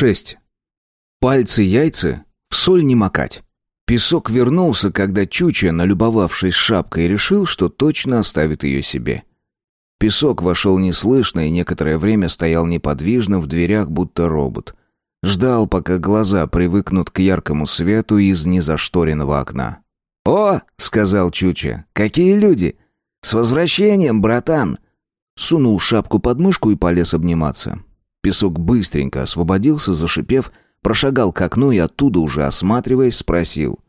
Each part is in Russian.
6. Пальцы-яйцы в соль не макать. Песок вернулся, когда Чуча, налюбовавшись шапкой, решил, что точно оставит ее себе. Песок вошел неслышно и некоторое время стоял неподвижно в дверях, будто робот. Ждал, пока глаза привыкнут к яркому свету из незашторенного окна. «О!» — сказал Чуча. «Какие люди! С возвращением, братан!» Сунул шапку под мышку и полез обниматься. Песок быстренько освободился, зашипев, прошагал к окну и оттуда уже осматриваясь, спросил.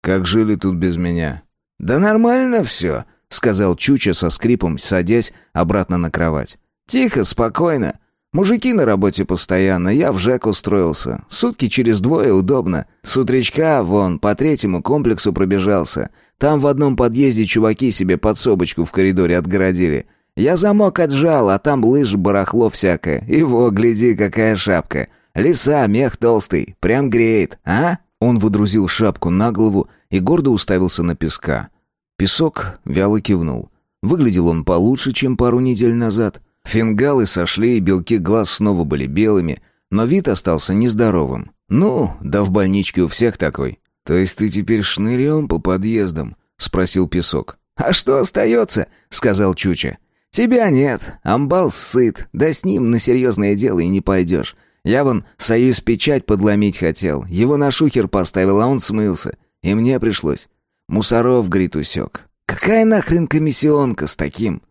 «Как жили тут без меня?» «Да нормально все», — сказал Чуча со скрипом, садясь обратно на кровать. «Тихо, спокойно. Мужики на работе постоянно, я в ЖЭК устроился. Сутки через двое удобно. С утречка, вон, по третьему комплексу пробежался. Там в одном подъезде чуваки себе подсобочку в коридоре отгородили. Я замок отжал, а там лыж, барахло всякое. И во, гляди, какая шапка. Лиса, мех толстый, прям греет, а?» Он выдрузил шапку на голову и гордо уставился на песка. Песок вяло кивнул. Выглядел он получше, чем пару недель назад. Фингалы сошли, и белки глаз снова были белыми, но вид остался нездоровым. «Ну, да в больничке у всех такой». «То есть ты теперь шнырем по подъездам?» — спросил Песок. «А что остается?» — сказал Чуча. «Тебя нет, амбал сыт, да с ним на серьезное дело и не пойдешь. Я вон союз печать подломить хотел, его на шухер поставил, а он смылся. И мне пришлось. Мусоров, говорит, усек. Какая нахрен комиссионка с таким?»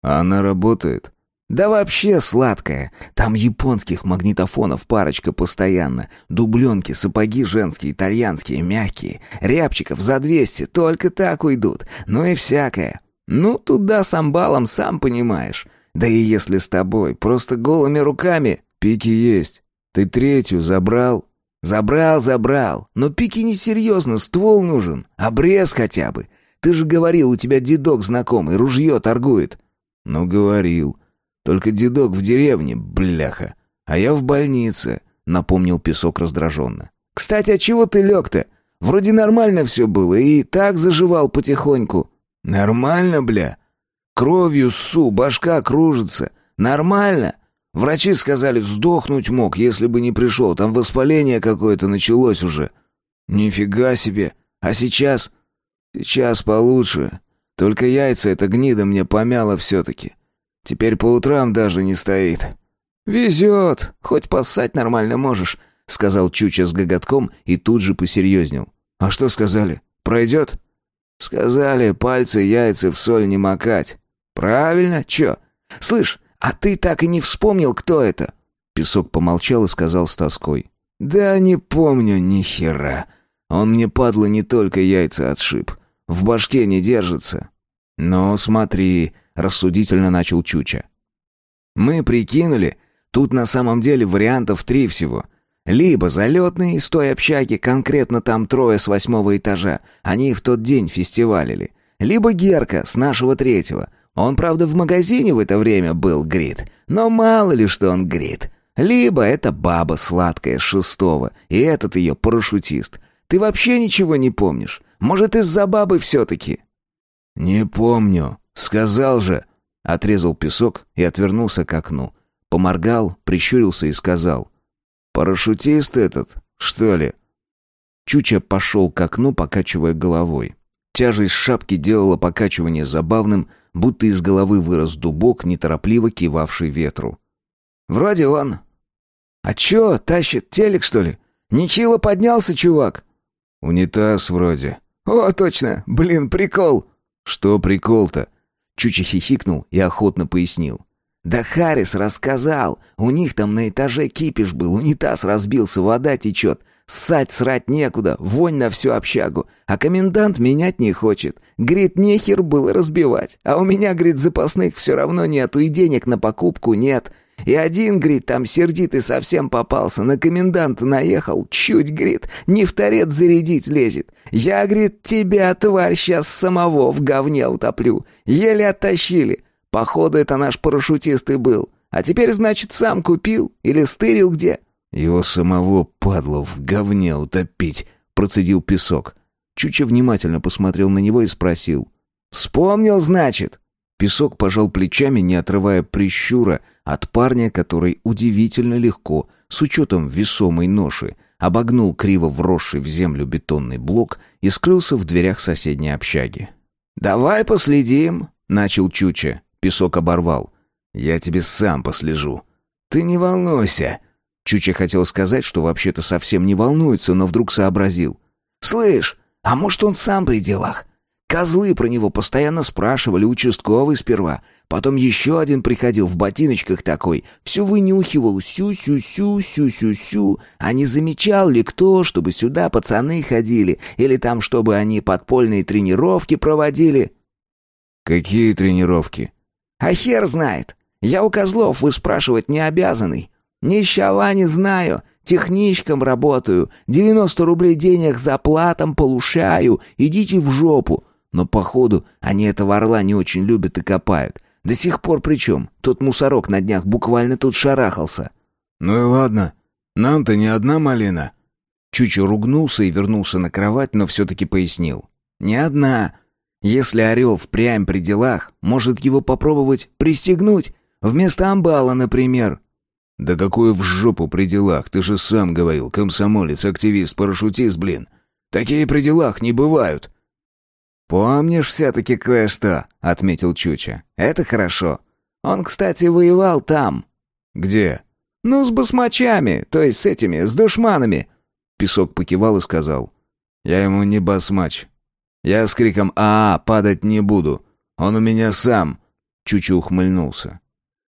«А она работает?» Да вообще сладкая. Там японских магнитофонов парочка постоянно. Дубленки, сапоги женские, итальянские, мягкие. Рябчиков за двести, только так уйдут. Ну и всякое. Ну, туда с амбалом, сам понимаешь. Да и если с тобой, просто голыми руками... Пики есть. Ты третью забрал? Забрал, забрал. Но пики несерьезно, ствол нужен. Обрез хотя бы. Ты же говорил, у тебя дедок знакомый, ружье торгует. Ну, говорил. Только дедок в деревне, бляха. А я в больнице, напомнил Песок раздраженно. Кстати, а чего ты лег-то? Вроде нормально все было, и так заживал потихоньку. «Нормально, бля. Кровью ссу, башка кружится. Нормально. Врачи сказали, сдохнуть мог, если бы не пришел. Там воспаление какое-то началось уже. Нифига себе. А сейчас? Сейчас получше. Только яйца эта гнида мне помяла все-таки. Теперь по утрам даже не стоит». «Везет. Хоть поссать нормально можешь», — сказал Чуча с гоготком и тут же посерьезнел. «А что сказали? Пройдет?» Сказали, пальцы, яйца в соль не макать. Правильно? Чё? Слышь, а ты так и не вспомнил, кто это? Песок помолчал и сказал с тоской. Да не помню ни хера. Он мне, падло, не только яйца отшиб. В башке не держится. Но смотри, рассудительно начал Чуча. Мы прикинули, тут на самом деле вариантов три всего — либо залетные из той общаги, конкретно там трое с восьмого этажа, они в тот день фестивалили. Либо Герка с нашего третьего. Он, правда, в магазине в это время был, грит. Но мало ли, что он грит. Либо это баба сладкая шестого, и этот ее парашютист. Ты вообще ничего не помнишь? Может, из-за бабы все-таки?» «Не помню. Сказал же». Отрезал песок и отвернулся к окну. Поморгал, прищурился и сказал. Парашютист этот, что ли?» Чуча пошел к окну, покачивая головой. Тяжесть шапки делала покачивание забавным, будто из головы вырос дубок, неторопливо кивавший ветру. «Вроде он. А чё, тащит телек, что ли? Нехило поднялся, чувак?» «Унитаз вроде». «О, точно! Блин, прикол!» «Что прикол-то?» Чуча хихикнул и охотно пояснил. Да Харрис рассказал. У них там на этаже кипиш был, унитаз разбился, вода течет. Ссать срать некуда, вонь на всю общагу. А комендант менять не хочет. Говорит, нехер было разбивать. А у меня, говорит, запасных все равно нету и денег на покупку нет. И один, говорит, там сердитый совсем попался, на коменданта наехал, чуть, говорит, не в торец зарядить лезет. Я, говорит, тебя, тварь, сейчас самого в говне утоплю. Еле оттащили. Походу, это наш парашютист и был. А теперь, значит, сам купил или стырил где?» «Его самого, падло, в говне утопить», — процедил песок. Чуча внимательно посмотрел на него и спросил. «Вспомнил, значит?» Песок пожал плечами, не отрывая прищура от парня, который удивительно легко, с учетом весомой ноши, обогнул криво вросший в землю бетонный блок и скрылся в дверях соседней общаги. «Давай последим», — начал Чуча. Песок оборвал. «Я тебе сам послежу. Ты не волнуйся». Чуча хотел сказать, что вообще-то совсем не волнуется, но вдруг сообразил. «Слышь, а может он сам при делах? Козлы про него постоянно спрашивали, участковый сперва. Потом еще один приходил в ботиночках такой, все вынюхивал, сю-сю-сю-сю-сю-сю. А не замечал ли кто, чтобы сюда пацаны ходили, или там, чтобы они подпольные тренировки проводили? Какие тренировки? А хер знает. Я у козлов выспрашивать не обязанный. Нищала не знаю, техничком работаю, 90 рублей денег заплатом получаю, идите в жопу. Но, походу, они этого орла не очень любят и копают. До сих пор причем. Тот мусорок на днях буквально тут шарахался. «Ну и ладно. Нам-то не одна малина». Чучо ругнулся и вернулся на кровать, но все-таки пояснил. «Не одна. Если орел впрямь при делах, может его попробовать пристегнуть? Вместо амбала, например». «Да какое в жопу при делах? Ты же сам говорил, комсомолец, активист, парашютист, блин. Такие при делах не бывают». «Помнишь все-таки кое-что», — отметил Чуча. «Это хорошо. Он, кстати, воевал там». «Где?» «Ну, с басмачами, то есть с этими, с душманами». Песок покивал и сказал. «Я ему не басмач. Я с криком «А, падать не буду. Он у меня сам». Чуча ухмыльнулся.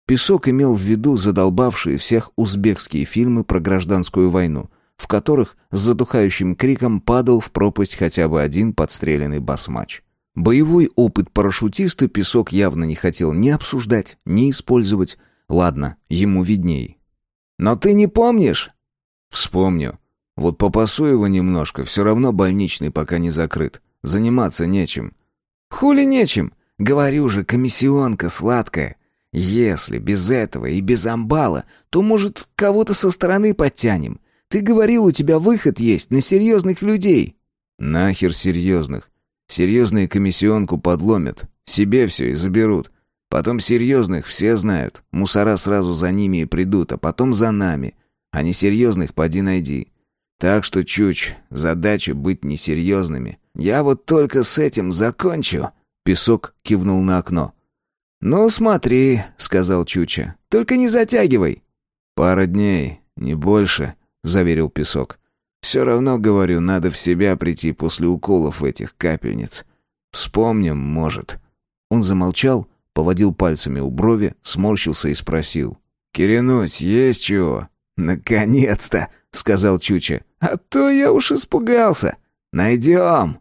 Песок имел в виду задолбавшие всех узбекские фильмы про гражданскую войну в которых с затухающим криком падал в пропасть хотя бы один подстреленный басмач. Боевой опыт парашютиста Песок явно не хотел ни обсуждать, ни использовать. Ладно, ему видней. «Но ты не помнишь?» «Вспомню. Вот попасу его немножко, все равно больничный пока не закрыт. Заниматься нечем». «Хули нечем? Говорю же, комиссионка сладкая. Если без этого и без амбала, то, может, кого-то со стороны подтянем. Ты говорил, у тебя выход есть на серьезных людей». «Нахер серьезных. Серьезные комиссионку подломят. Себе все и заберут. Потом серьезных все знают. Мусора сразу за ними и придут, а потом за нами. А несерьезных поди найди. Так что, Чуч, задача быть несерьезными. Я вот только с этим закончу». Песок кивнул на окно. «Ну, смотри», — сказал Чуча. «Только не затягивай». «Пара дней, не больше», заверил Песок. «Все равно, говорю, надо в себя прийти после уколов этих капельниц. Вспомним, может». Он замолчал, поводил пальцами у брови, сморщился и спросил. «Кирянуть есть чего?» «Наконец-то!» — сказал Чуча. «А то я уж испугался. Найдем!»